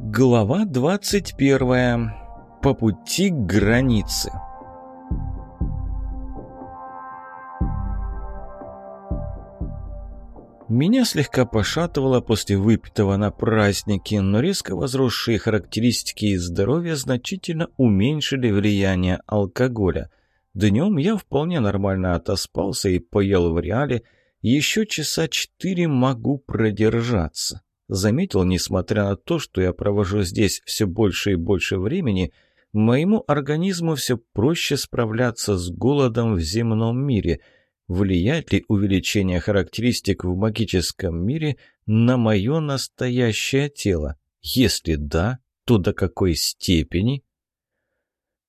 Глава 21. По пути к границе. Меня слегка пошатывало после выпитого на празднике, но резко возросшие характеристики и здоровья значительно уменьшили влияние алкоголя. Днем я вполне нормально отоспался и поел в реале, еще часа четыре могу продержаться. Заметил, несмотря на то, что я провожу здесь все больше и больше времени, моему организму все проще справляться с голодом в земном мире. Влияет ли увеличение характеристик в магическом мире на мое настоящее тело? Если да, то до какой степени?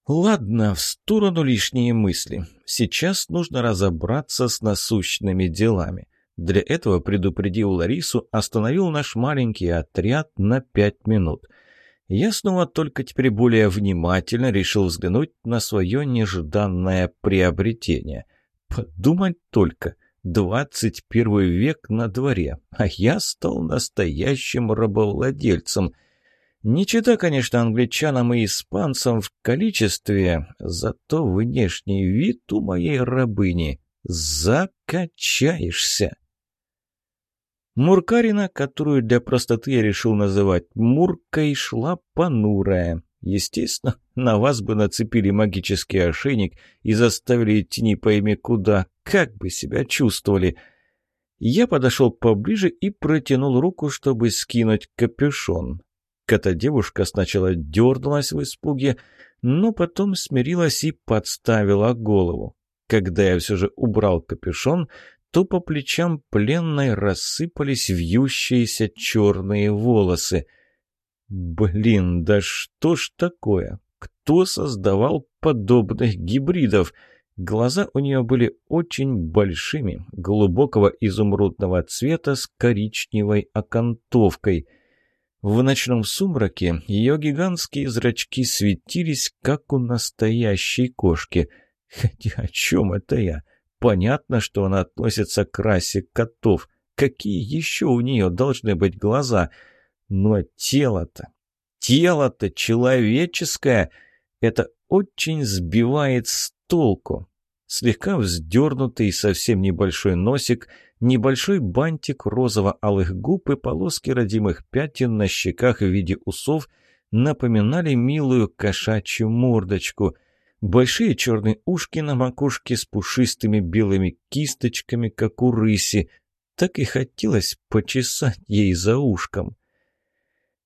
Ладно, в сторону лишние мысли. Сейчас нужно разобраться с насущными делами. Для этого, предупредил Ларису, остановил наш маленький отряд на пять минут. Я снова только теперь более внимательно решил взглянуть на свое нежданное приобретение. Подумать только, двадцать первый век на дворе, а я стал настоящим рабовладельцем. Не чита, конечно, англичанам и испанцам в количестве, зато внешний вид у моей рабыни закачаешься. Муркарина, которую для простоты я решил называть Муркой, шла понурая. Естественно, на вас бы нацепили магический ошейник и заставили идти не пойми куда, как бы себя чувствовали. Я подошел поближе и протянул руку, чтобы скинуть капюшон. Кота-девушка сначала дернулась в испуге, но потом смирилась и подставила голову. Когда я все же убрал капюшон, то по плечам пленной рассыпались вьющиеся черные волосы. Блин, да что ж такое? Кто создавал подобных гибридов? Глаза у нее были очень большими, глубокого изумрудного цвета с коричневой окантовкой. В ночном сумраке ее гигантские зрачки светились, как у настоящей кошки. Хотя о чем это я? Понятно, что она относится к расе котов. Какие еще у нее должны быть глаза? Но тело-то... Тело-то человеческое! Это очень сбивает с толку. Слегка вздернутый совсем небольшой носик, небольшой бантик розово-алых губ и полоски родимых пятен на щеках в виде усов напоминали милую кошачью мордочку — большие черные ушки на макушке с пушистыми белыми кисточками, как у рыси. Так и хотелось почесать ей за ушком.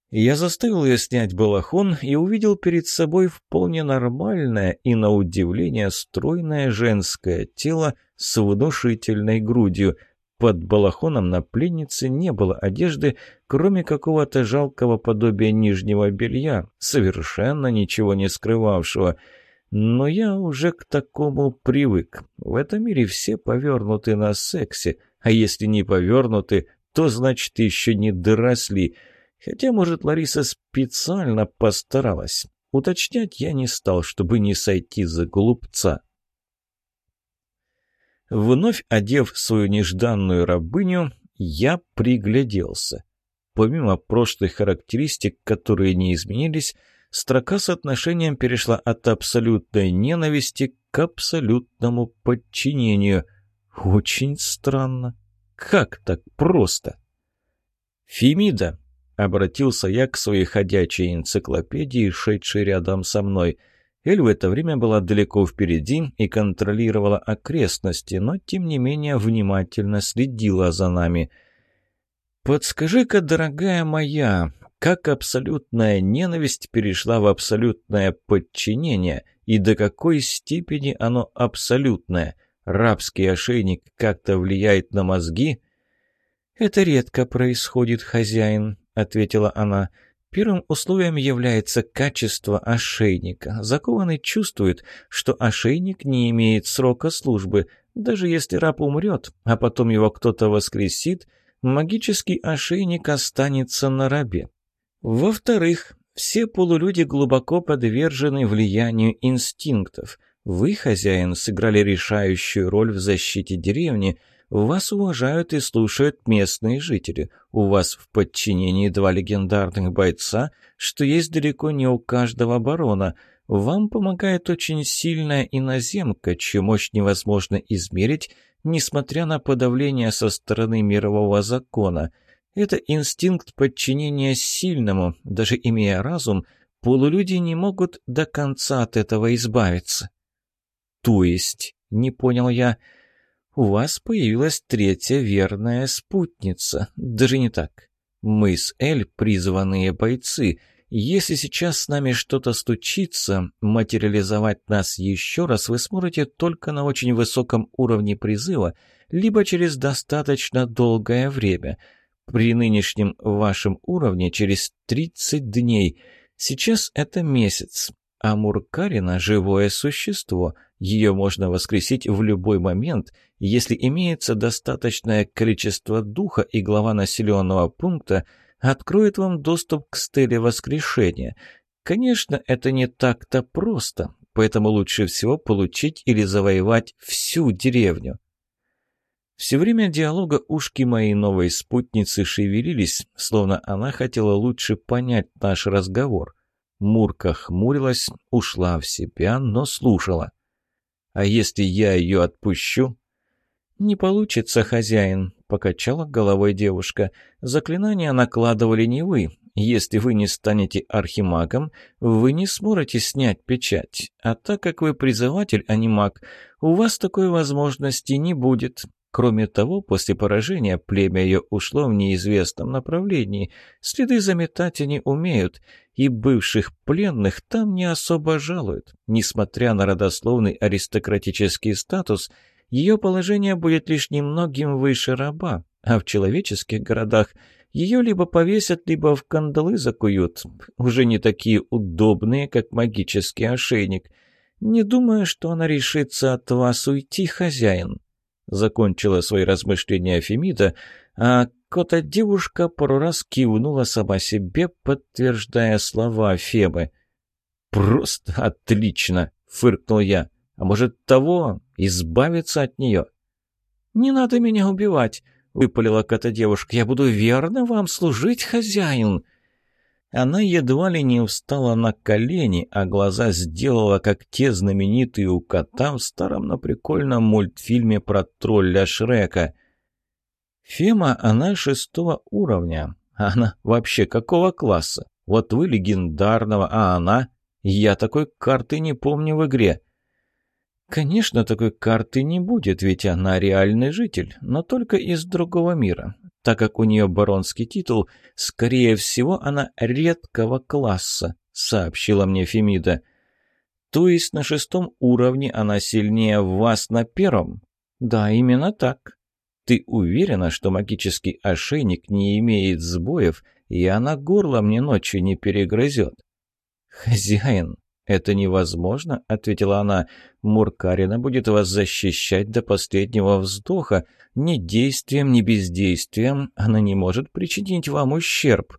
Я заставил ее снять балахон и увидел перед собой вполне нормальное и, на удивление, стройное женское тело с внушительной грудью. Под балахоном на пленнице не было одежды, кроме какого-то жалкого подобия нижнего белья, совершенно ничего не скрывавшего — но я уже к такому привык. В этом мире все повернуты на сексе, а если не повернуты, то значит еще не доросли. Хотя, может, Лариса специально постаралась. Уточнять я не стал, чтобы не сойти за глупца. Вновь одев свою нежданную рабыню, я пригляделся. Помимо прошлых характеристик, которые не изменились, строка с отношением перешла от абсолютной ненависти к абсолютному подчинению. Очень странно. Как так просто? «Фемида», — обратился я к своей ходячей энциклопедии, шедшей рядом со мной. Эль в это время была далеко впереди и контролировала окрестности, но, тем не менее, внимательно следила за нами. «Подскажи-ка, дорогая моя, как абсолютная ненависть перешла в абсолютное подчинение, и до какой степени оно абсолютное. Рабский ошейник как-то влияет на мозги? «Это редко происходит, хозяин», — ответила она. «Первым условием является качество ошейника. Закованный чувствует, что ошейник не имеет срока службы. Даже если раб умрет, а потом его кто-то воскресит, магический ошейник останется на рабе. Во-вторых, все полулюди глубоко подвержены влиянию инстинктов. Вы, хозяин, сыграли решающую роль в защите деревни, Вас уважают и слушают местные жители. У вас в подчинении два легендарных бойца, что есть далеко не у каждого барона. Вам помогает очень сильная иноземка, чью мощь невозможно измерить, несмотря на подавление со стороны мирового закона. Это инстинкт подчинения сильному, даже имея разум, полулюди не могут до конца от этого избавиться. То есть, не понял я, у вас появилась третья верная спутница. Даже не так. Мы с Эль призванные бойцы — если сейчас с нами что-то стучится, материализовать нас еще раз вы сможете только на очень высоком уровне призыва, либо через достаточно долгое время. При нынешнем вашем уровне через 30 дней. Сейчас это месяц. А Муркарина – живое существо. Ее можно воскресить в любой момент, если имеется достаточное количество духа и глава населенного пункта – откроет вам доступ к стеле воскрешения. Конечно, это не так-то просто, поэтому лучше всего получить или завоевать всю деревню. Все время диалога ушки моей новой спутницы шевелились, словно она хотела лучше понять наш разговор. Мурка хмурилась, ушла в себя, но слушала. «А если я ее отпущу?» «Не получится, хозяин покачала головой девушка. «Заклинания накладывали не вы. Если вы не станете архимагом, вы не сможете снять печать. А так как вы призыватель, а не маг, у вас такой возможности не будет. Кроме того, после поражения племя ее ушло в неизвестном направлении. Следы заметать они умеют, и бывших пленных там не особо жалуют. Несмотря на родословный аристократический статус – ее положение будет лишь немногим выше раба, а в человеческих городах ее либо повесят, либо в кандалы закуют, уже не такие удобные, как магический ошейник. Не думаю, что она решится от вас уйти, хозяин. Закончила свои размышления Фемида, а кота-девушка пару раз кивнула сама себе, подтверждая слова Фемы. «Просто отлично!» — фыркнул я. А может, того, избавиться от нее? «Не надо меня убивать», — выпалила кота-девушка. «Я буду верно вам служить, хозяин». Она едва ли не встала на колени, а глаза сделала, как те знаменитые у кота в старом, но прикольном мультфильме про тролля Шрека. Фема, она шестого уровня. Она вообще какого класса? Вот вы легендарного, а она? Я такой карты не помню в игре. Конечно, такой карты не будет, ведь она реальный житель, но только из другого мира. Так как у нее баронский титул, скорее всего, она редкого класса, сообщила мне Фемида. То есть на шестом уровне она сильнее вас на первом? Да, именно так. Ты уверена, что магический ошейник не имеет сбоев, и она горло мне ночью не перегрызет? Хозяин, «Это невозможно», — ответила она. «Муркарина будет вас защищать до последнего вздоха. Ни действием, ни бездействием она не может причинить вам ущерб».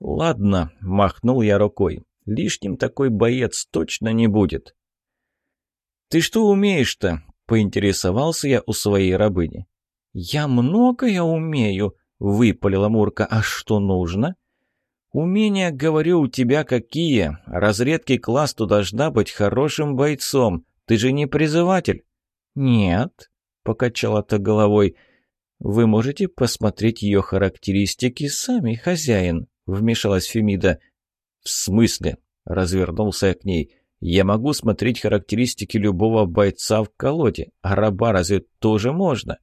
«Ладно», — махнул я рукой. «Лишним такой боец точно не будет». «Ты что умеешь-то?» — поинтересовался я у своей рабыни. «Я многое умею», — выпалила Мурка. «А что нужно?» «Умения, говорю, у тебя какие? Разредкий класс, ты должна быть хорошим бойцом. Ты же не призыватель». «Нет», — покачала-то головой. «Вы можете посмотреть ее характеристики сами, хозяин», — вмешалась Фемида. «В смысле?» — развернулся я к ней. «Я могу смотреть характеристики любого бойца в колоде, а раба разве тоже можно?»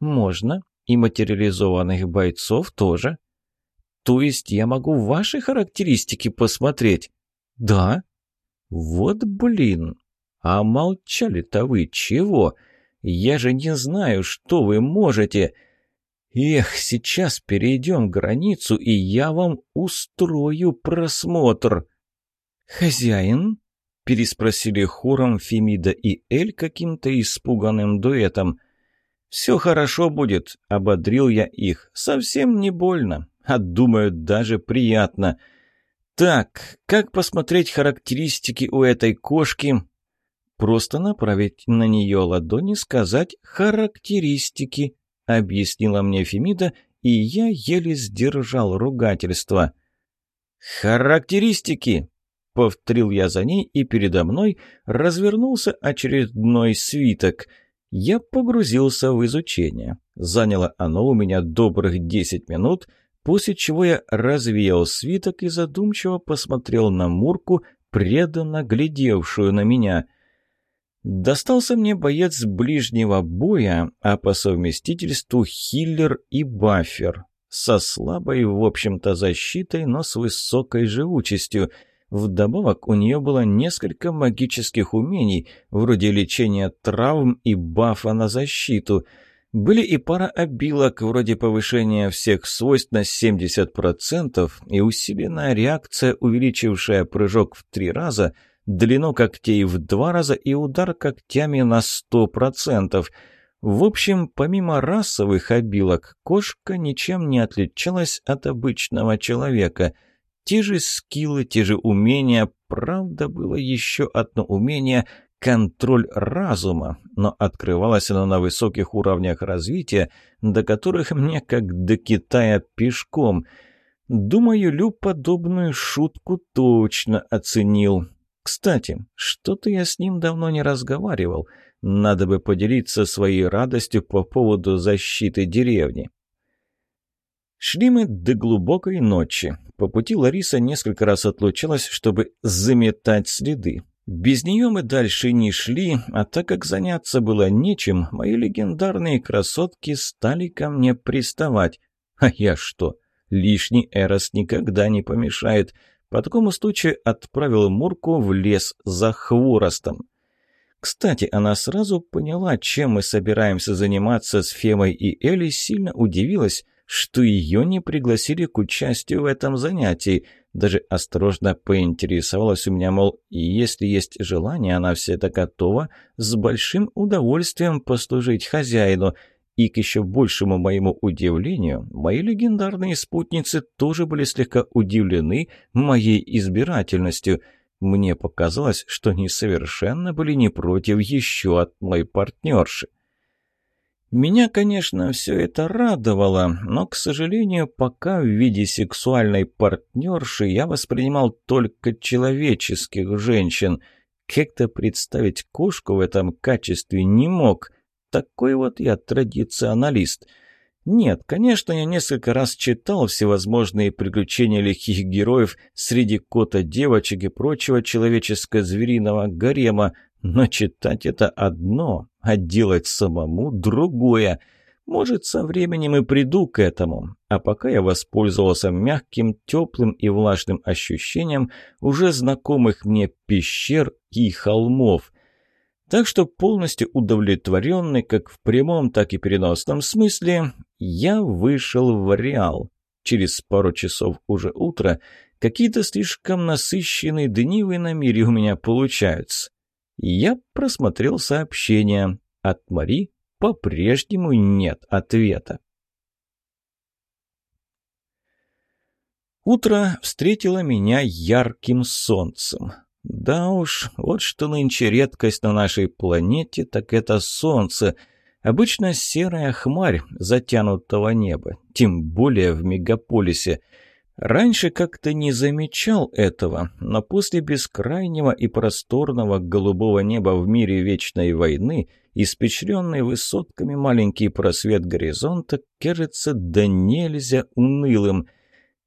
«Можно. И материализованных бойцов тоже», то есть я могу ваши характеристики посмотреть? Да? Вот блин. А молчали-то вы чего? Я же не знаю, что вы можете. Эх, сейчас перейдем границу, и я вам устрою просмотр. Хозяин? Переспросили хором Фемида и Эль каким-то испуганным дуэтом. «Все хорошо будет», — ободрил я их. «Совсем не больно а думают даже приятно. Так, как посмотреть характеристики у этой кошки? Просто направить на нее ладони, сказать «характеристики», — объяснила мне Фемида, и я еле сдержал ругательство. «Характеристики!» — повторил я за ней, и передо мной развернулся очередной свиток. Я погрузился в изучение. Заняло оно у меня добрых десять минут, после чего я развеял свиток и задумчиво посмотрел на Мурку, преданно глядевшую на меня. Достался мне боец ближнего боя, а по совместительству хиллер и бафер. Со слабой, в общем-то, защитой, но с высокой живучестью. Вдобавок у нее было несколько магических умений, вроде лечения травм и бафа на защиту — были и пара обилок, вроде повышения всех свойств на 70% и усиленная реакция, увеличившая прыжок в три раза, длину когтей в два раза и удар когтями на 100%. В общем, помимо расовых обилок, кошка ничем не отличалась от обычного человека. Те же скиллы, те же умения, правда, было еще одно умение – контроль разума, но открывалось оно на высоких уровнях развития, до которых мне как до Китая пешком. Думаю, Лю подобную шутку точно оценил. Кстати, что-то я с ним давно не разговаривал. Надо бы поделиться своей радостью по поводу защиты деревни. Шли мы до глубокой ночи. По пути Лариса несколько раз отлучалась, чтобы заметать следы. Без нее мы дальше не шли, а так как заняться было нечем, мои легендарные красотки стали ко мне приставать. А я что? Лишний Эрос никогда не помешает. По такому случаю отправил Мурку в лес за хворостом. Кстати, она сразу поняла, чем мы собираемся заниматься с Фемой и Элли, сильно удивилась, что ее не пригласили к участию в этом занятии – даже осторожно поинтересовалась у меня, мол, если есть желание, она все это готова с большим удовольствием послужить хозяину. И к еще большему моему удивлению, мои легендарные спутницы тоже были слегка удивлены моей избирательностью. Мне показалось, что они совершенно были не против еще одной партнерши. Меня, конечно, все это радовало, но, к сожалению, пока в виде сексуальной партнерши я воспринимал только человеческих женщин. Как-то представить кошку в этом качестве не мог. Такой вот я традиционалист. Нет, конечно, я несколько раз читал всевозможные приключения лихих героев среди кота девочек и прочего человеческо-звериного гарема, но читать это одно, а делать самому другое. Может, со временем и приду к этому. А пока я воспользовался мягким, теплым и влажным ощущением уже знакомых мне пещер и холмов. Так что полностью удовлетворенный как в прямом, так и переносном смысле, я вышел в Реал. Через пару часов уже утро, какие-то слишком насыщенные дни в иномире у меня получаются. Я просмотрел сообщение. От Мари по-прежнему нет ответа. Утро встретило меня ярким солнцем. Да уж, вот что нынче редкость на нашей планете, так это солнце. Обычно серая хмарь затянутого неба, тем более в мегаполисе – Раньше как-то не замечал этого, но после бескрайнего и просторного голубого неба в мире вечной войны, испечренный высотками маленький просвет горизонта, кажется да нельзя унылым.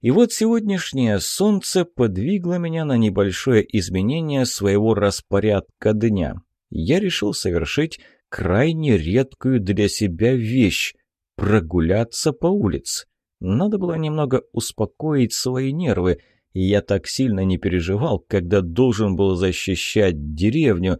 И вот сегодняшнее солнце подвигло меня на небольшое изменение своего распорядка дня. Я решил совершить крайне редкую для себя вещь – прогуляться по улице. Надо было немного успокоить свои нервы. Я так сильно не переживал, когда должен был защищать деревню.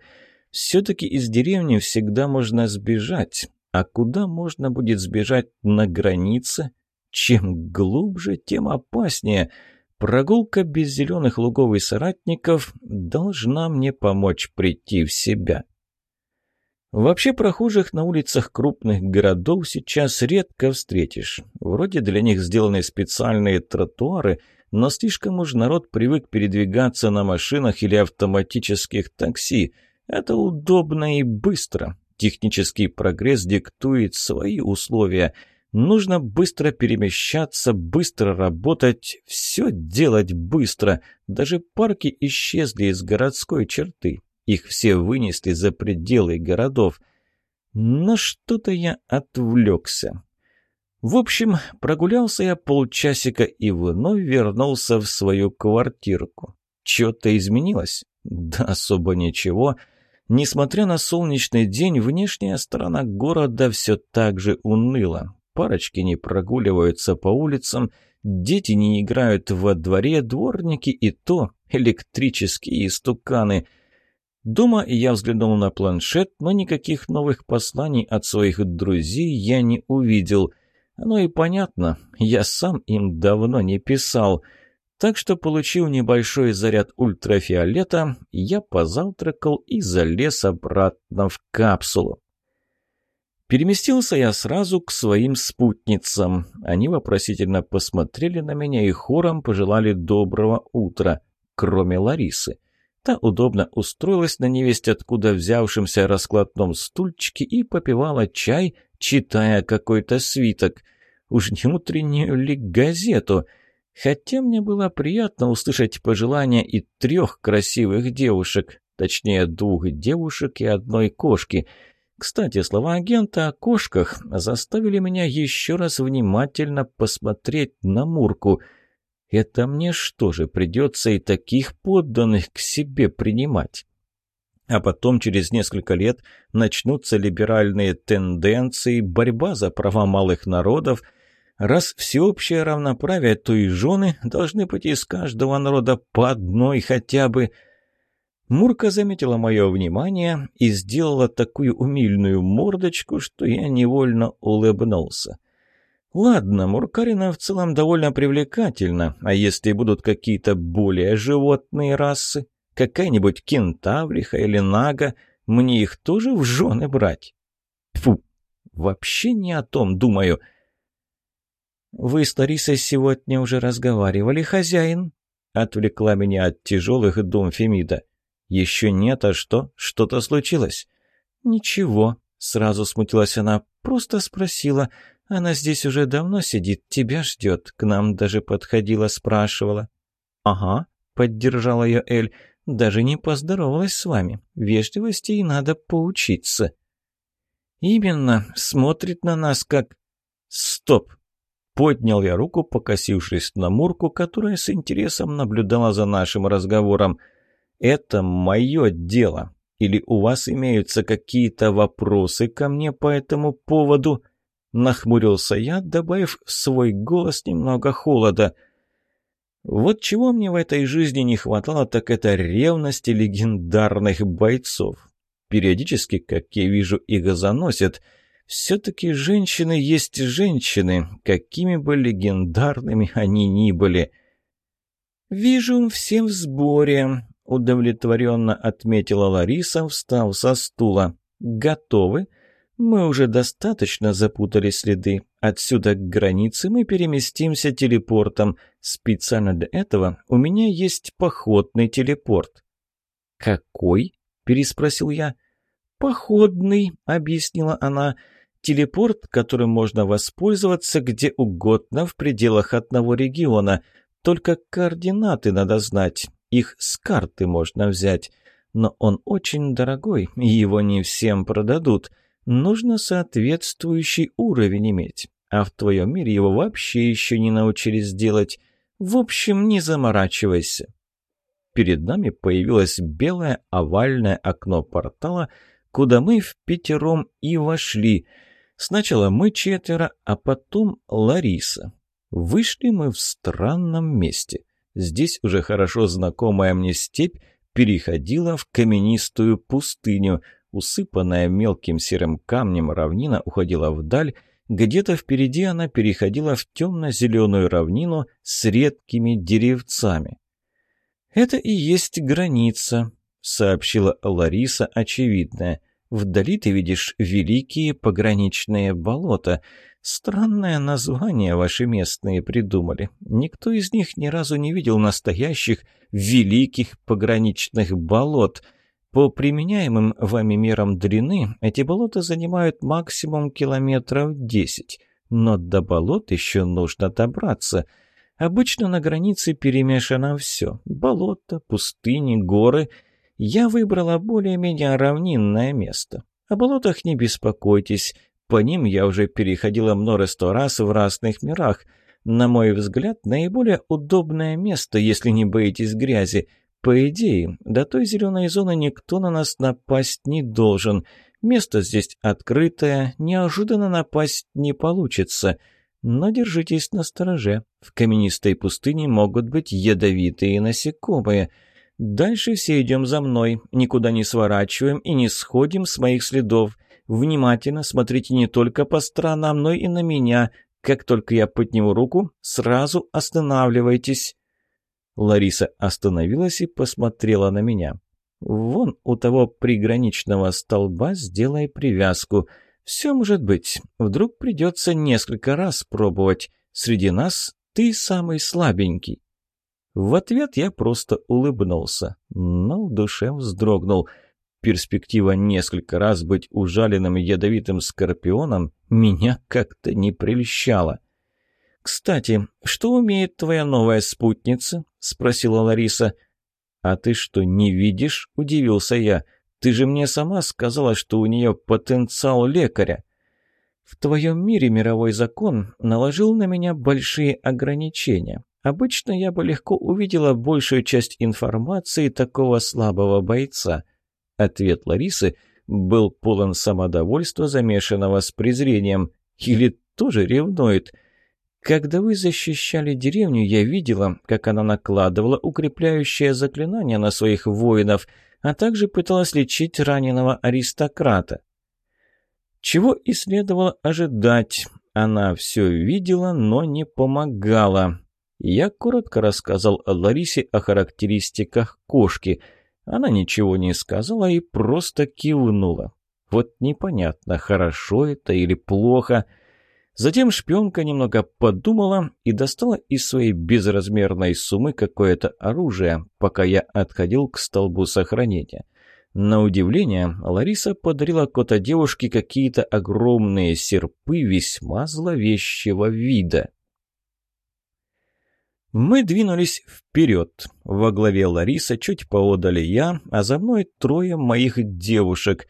Все-таки из деревни всегда можно сбежать. А куда можно будет сбежать на границе? Чем глубже, тем опаснее. Прогулка без зеленых лугов и соратников должна мне помочь прийти в себя. Вообще прохожих на улицах крупных городов сейчас редко встретишь. Вроде для них сделаны специальные тротуары, но слишком уж народ привык передвигаться на машинах или автоматических такси. Это удобно и быстро. Технический прогресс диктует свои условия. Нужно быстро перемещаться, быстро работать, все делать быстро. Даже парки исчезли из городской черты. Их все вынесли за пределы городов. Но что-то я отвлекся. В общем, прогулялся я полчасика и вновь вернулся в свою квартирку. Что-то изменилось? Да особо ничего. Несмотря на солнечный день, внешняя сторона города все так же уныла. Парочки не прогуливаются по улицам, дети не играют во дворе, дворники и то электрические истуканы. Дома я взглянул на планшет, но никаких новых посланий от своих друзей я не увидел – оно и понятно, я сам им давно не писал. Так что, получив небольшой заряд ультрафиолета, я позавтракал и залез обратно в капсулу. Переместился я сразу к своим спутницам. Они вопросительно посмотрели на меня и хором пожелали доброго утра, кроме Ларисы. Та удобно устроилась на невесть откуда взявшемся раскладном стульчике и попивала чай, читая какой-то свиток. Уж не утреннюю ли газету? Хотя мне было приятно услышать пожелания и трех красивых девушек, точнее двух девушек и одной кошки. Кстати, слова агента о кошках заставили меня еще раз внимательно посмотреть на Мурку. Это мне что же, придется и таких подданных к себе принимать? А потом, через несколько лет, начнутся либеральные тенденции, борьба за права малых народов. Раз всеобщее равноправие, то и жены должны быть из каждого народа по одной хотя бы. Мурка заметила мое внимание и сделала такую умильную мордочку, что я невольно улыбнулся. Ладно, Муркарина в целом довольно привлекательна, а если будут какие-то более животные расы? Какая-нибудь кентавриха или нага, мне их тоже в жены брать? Фу, вообще не о том думаю. «Вы с Ларисой сегодня уже разговаривали, хозяин?» Отвлекла меня от тяжелых дум Фемида. «Еще нет, а что? Что-то случилось?» «Ничего», — сразу смутилась она. «Просто спросила. Она здесь уже давно сидит, тебя ждет. К нам даже подходила, спрашивала». «Ага», — поддержала ее Эль. Даже не поздоровалась с вами. Вежливости и надо поучиться». «Именно. Смотрит на нас как...» «Стоп!» Поднял я руку, покосившись на Мурку, которая с интересом наблюдала за нашим разговором. «Это мое дело. Или у вас имеются какие-то вопросы ко мне по этому поводу?» Нахмурился я, добавив в свой голос немного холода – вот чего мне в этой жизни не хватало, так это ревности легендарных бойцов. Периодически, как я вижу, их заносят. Все-таки женщины есть женщины, какими бы легендарными они ни были. «Вижу, всем в сборе», — удовлетворенно отметила Лариса, встав со стула. «Готовы?» Мы уже достаточно запутали следы. Отсюда к границе мы переместимся телепортом. Специально для этого у меня есть походный телепорт». «Какой?» – переспросил я. «Походный», – объяснила она. «Телепорт, которым можно воспользоваться где угодно в пределах одного региона. Только координаты надо знать. Их с карты можно взять. Но он очень дорогой, и его не всем продадут» нужно соответствующий уровень иметь. А в твоем мире его вообще еще не научились делать. В общем, не заморачивайся. Перед нами появилось белое овальное окно портала, куда мы в пятером и вошли. Сначала мы четверо, а потом Лариса. Вышли мы в странном месте. Здесь уже хорошо знакомая мне степь переходила в каменистую пустыню – Усыпанная мелким серым камнем равнина уходила вдаль, где-то впереди она переходила в темно-зеленую равнину с редкими деревцами. «Это и есть граница», — сообщила Лариса очевидная. «Вдали ты видишь великие пограничные болота. Странное название ваши местные придумали. Никто из них ни разу не видел настоящих великих пограничных болот». По применяемым вами мерам длины эти болота занимают максимум километров 10, но до болот еще нужно добраться. Обычно на границе перемешано все – болота, пустыни, горы. Я выбрала более-менее равнинное место. О болотах не беспокойтесь, по ним я уже переходила множество раз в разных мирах. На мой взгляд, наиболее удобное место, если не боитесь грязи. По идее, до той зеленой зоны никто на нас напасть не должен. Место здесь открытое, неожиданно напасть не получится. Но держитесь на стороже. В каменистой пустыне могут быть ядовитые насекомые. Дальше все идем за мной, никуда не сворачиваем и не сходим с моих следов. Внимательно смотрите не только по сторонам, но и на меня. Как только я подниму руку, сразу останавливайтесь». Лариса остановилась и посмотрела на меня. «Вон у того приграничного столба сделай привязку. Все может быть. Вдруг придется несколько раз пробовать. Среди нас ты самый слабенький». В ответ я просто улыбнулся, но в душе вздрогнул – Перспектива несколько раз быть ужаленным ядовитым скорпионом меня как-то не прельщала. «Кстати, что умеет твоя новая спутница?» — спросила Лариса. «А ты что, не видишь?» — удивился я. «Ты же мне сама сказала, что у нее потенциал лекаря». «В твоем мире мировой закон наложил на меня большие ограничения. Обычно я бы легко увидела большую часть информации такого слабого бойца». Ответ Ларисы был полон самодовольства, замешанного с презрением. Или тоже ревнует. Когда вы защищали деревню, я видела, как она накладывала укрепляющее заклинание на своих воинов, а также пыталась лечить раненого аристократа. Чего и следовало ожидать. Она все видела, но не помогала. Я коротко рассказал Ларисе о характеристиках кошки – она ничего не сказала и просто кивнула. Вот непонятно, хорошо это или плохо. Затем шпионка немного подумала и достала из своей безразмерной суммы какое-то оружие, пока я отходил к столбу сохранения. На удивление, Лариса подарила кота девушке какие-то огромные серпы весьма зловещего вида. Мы двинулись вперед. Во главе Лариса, чуть поодали я, а за мной трое моих девушек.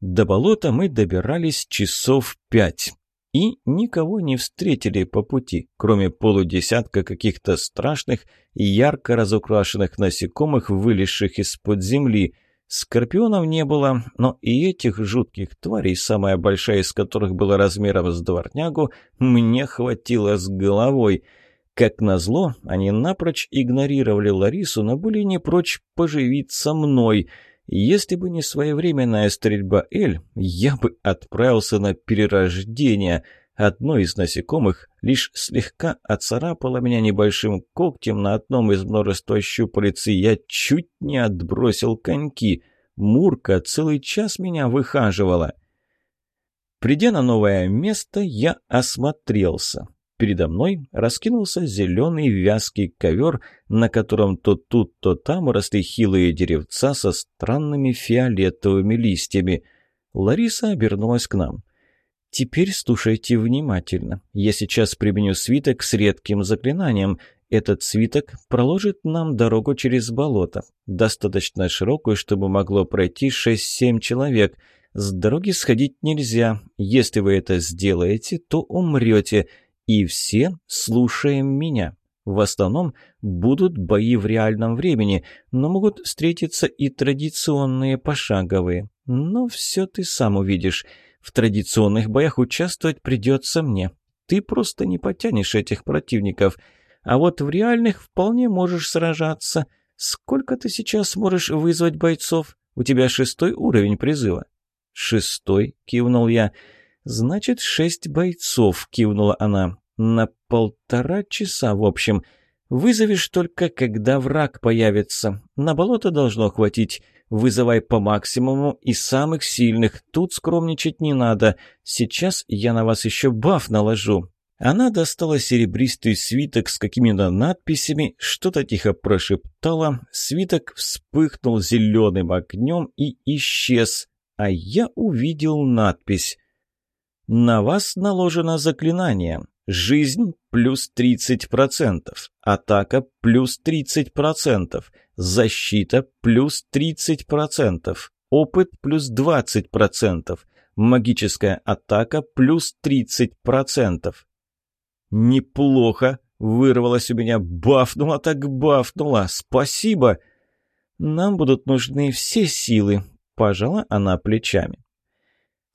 До болота мы добирались часов пять. И никого не встретили по пути, кроме полудесятка каких-то страшных и ярко разукрашенных насекомых, вылезших из-под земли. Скорпионов не было, но и этих жутких тварей, самая большая из которых была размером с дворнягу, мне хватило с головой — как назло, они напрочь игнорировали Ларису, но были не прочь поживиться мной. Если бы не своевременная стрельба Эль, я бы отправился на перерождение. Одно из насекомых лишь слегка оцарапало меня небольшим когтем на одном из множества щупалец, и я чуть не отбросил коньки. Мурка целый час меня выхаживала. Придя на новое место, я осмотрелся. Передо мной раскинулся зеленый вязкий ковер, на котором то тут, то там росли хилые деревца со странными фиолетовыми листьями. Лариса обернулась к нам. «Теперь слушайте внимательно. Я сейчас применю свиток с редким заклинанием. Этот свиток проложит нам дорогу через болото, достаточно широкую, чтобы могло пройти 6-7 человек. С дороги сходить нельзя. Если вы это сделаете, то умрете». И все слушаем меня. В основном будут бои в реальном времени, но могут встретиться и традиционные пошаговые. Но все ты сам увидишь. В традиционных боях участвовать придется мне. Ты просто не потянешь этих противников. А вот в реальных вполне можешь сражаться. Сколько ты сейчас можешь вызвать бойцов? У тебя шестой уровень призыва. «Шестой?» — кивнул я. «Значит, шесть бойцов», — кивнула она. «На полтора часа, в общем. Вызовешь только, когда враг появится. На болото должно хватить. Вызывай по максимуму и самых сильных. Тут скромничать не надо. Сейчас я на вас еще баф наложу. Она достала серебристый свиток с какими-то надписями, что-то тихо прошептала, свиток вспыхнул зеленым огнем и исчез, а я увидел надпись «На вас наложено заклинание. Жизнь плюс 30%, атака плюс 30%, защита плюс 30%, опыт плюс 20%, магическая атака плюс 30%. «Неплохо!» — вырвалось у меня. «Бафнула так бафнула! Спасибо!» «Нам будут нужны все силы», — пожала она плечами.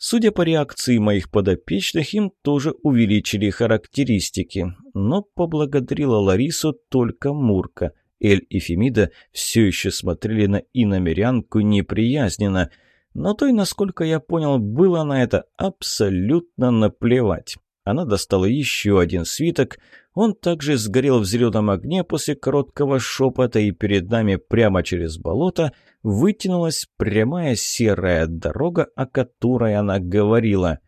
Судя по реакции моих подопечных, им тоже увеличили характеристики. Но поблагодарила Ларису только Мурка. Эль и Фемида все еще смотрели на иномерянку неприязненно. Но той, насколько я понял, было на это абсолютно наплевать. Она достала еще один свиток. Он также сгорел в зеленом огне после короткого шепота, и перед нами прямо через болото вытянулась прямая серая дорога, о которой она говорила.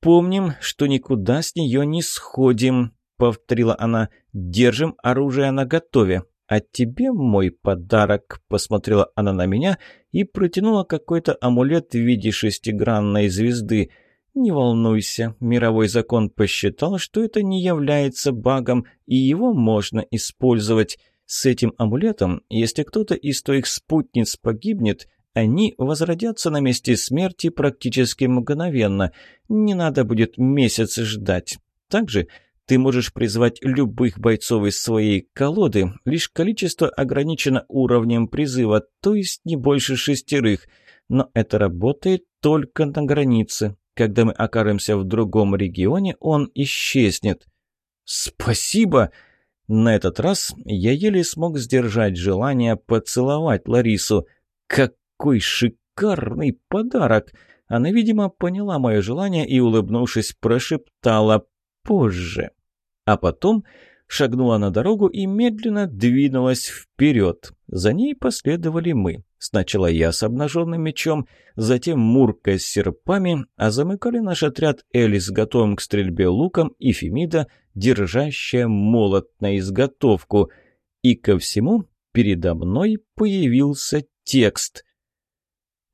«Помним, что никуда с нее не сходим», — повторила она. «Держим оружие наготове. А тебе мой подарок», — посмотрела она на меня и протянула какой-то амулет в виде шестигранной звезды — не волнуйся, мировой закон посчитал, что это не является багом, и его можно использовать. С этим амулетом, если кто-то из твоих спутниц погибнет, они возродятся на месте смерти практически мгновенно. Не надо будет месяц ждать. Также ты можешь призвать любых бойцов из своей колоды, лишь количество ограничено уровнем призыва, то есть не больше шестерых. Но это работает только на границе. Когда мы окажемся в другом регионе, он исчезнет. Спасибо! На этот раз я еле смог сдержать желание поцеловать Ларису. Какой шикарный подарок! Она, видимо, поняла мое желание и, улыбнувшись, прошептала «позже». А потом шагнула на дорогу и медленно двинулась вперед. За ней последовали мы. Сначала я с обнаженным мечом, затем Мурка с серпами, а замыкали наш отряд Эли с готовым к стрельбе луком и Фемида, держащая молот на изготовку. И ко всему передо мной появился текст.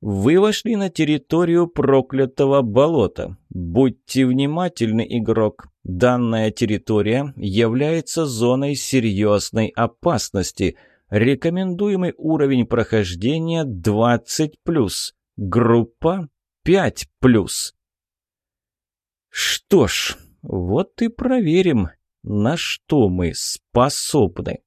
«Вы вошли на территорию проклятого болота. Будьте внимательны, игрок. Данная территория является зоной серьезной опасности». Рекомендуемый уровень прохождения 20+. Группа 5+. Что ж, вот и проверим, на что мы способны.